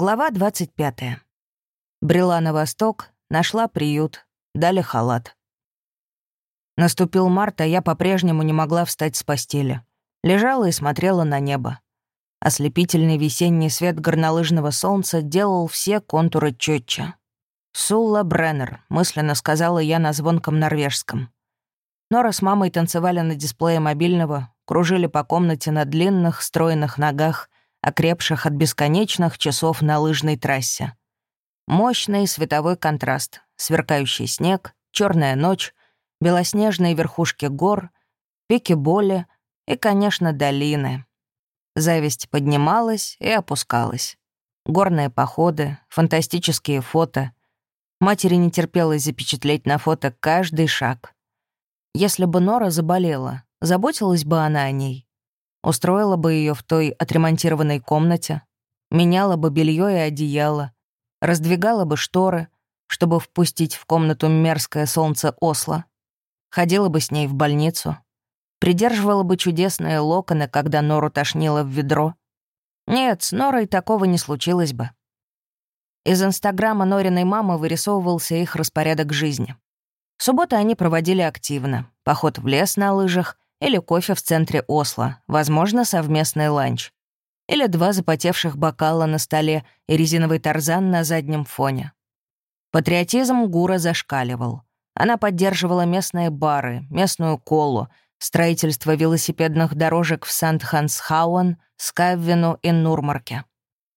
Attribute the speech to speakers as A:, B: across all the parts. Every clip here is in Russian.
A: Глава 25. Брела на восток, нашла приют, дали халат. Наступил март, а я по-прежнему не могла встать с постели. Лежала и смотрела на небо. Ослепительный весенний свет горнолыжного солнца делал все контуры четче. «Сулла Бреннер», — мысленно сказала я на звонком норвежском. Нора с мамой танцевали на дисплее мобильного, кружили по комнате на длинных, стройных ногах — окрепших от бесконечных часов на лыжной трассе. Мощный световой контраст, сверкающий снег, черная ночь, белоснежные верхушки гор, пики боли и, конечно, долины. Зависть поднималась и опускалась. Горные походы, фантастические фото. Матери не терпелось запечатлеть на фото каждый шаг. Если бы Нора заболела, заботилась бы она о ней. Устроила бы ее в той отремонтированной комнате, меняла бы белье и одеяло, раздвигала бы шторы, чтобы впустить в комнату мерзкое солнце Осло, ходила бы с ней в больницу, придерживала бы чудесные локоны, когда Нору тошнило в ведро. Нет, с Норой такого не случилось бы. Из инстаграма Нориной мамы вырисовывался их распорядок жизни. Субботы они проводили активно. Поход в лес на лыжах, или кофе в центре Осло, возможно, совместный ланч. Или два запотевших бокала на столе и резиновый тарзан на заднем фоне. Патриотизм Гура зашкаливал. Она поддерживала местные бары, местную колу, строительство велосипедных дорожек в Сант-Хансхауэн, Скаввину и Нурмарке.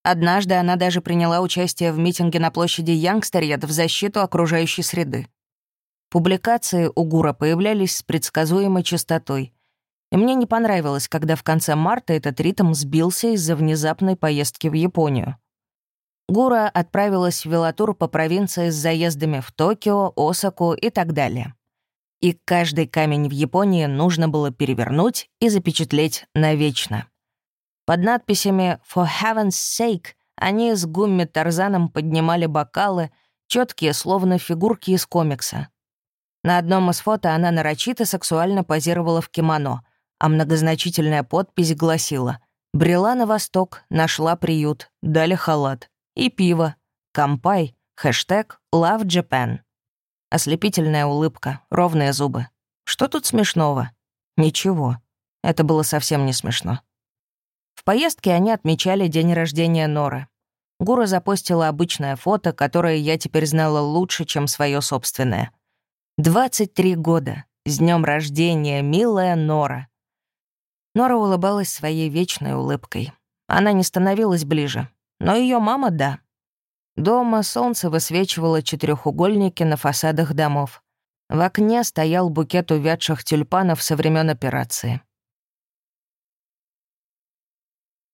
A: Однажды она даже приняла участие в митинге на площади Янгстерьед в защиту окружающей среды. Публикации у Гура появлялись с предсказуемой частотой. И мне не понравилось, когда в конце марта этот ритм сбился из-за внезапной поездки в Японию. Гура отправилась в велотур по провинции с заездами в Токио, Осаку и так далее. И каждый камень в Японии нужно было перевернуть и запечатлеть навечно. Под надписями «For heaven's sake» они с Гумми Тарзаном поднимали бокалы, четкие, словно фигурки из комикса. На одном из фото она нарочито сексуально позировала в кимоно, а многозначительная подпись гласила «Брела на восток, нашла приют, дали халат. И пиво. Кампай. Хэштег Love Japan». Ослепительная улыбка, ровные зубы. Что тут смешного? Ничего. Это было совсем не смешно. В поездке они отмечали день рождения Норы. Гура запостила обычное фото, которое я теперь знала лучше, чем свое собственное — 23 года. С днем рождения, милая Нора. Нора улыбалась своей вечной улыбкой. Она не становилась ближе, но ее мама — да. Дома солнце высвечивало четырехугольники на фасадах домов. В окне стоял букет увядших тюльпанов со времен операции.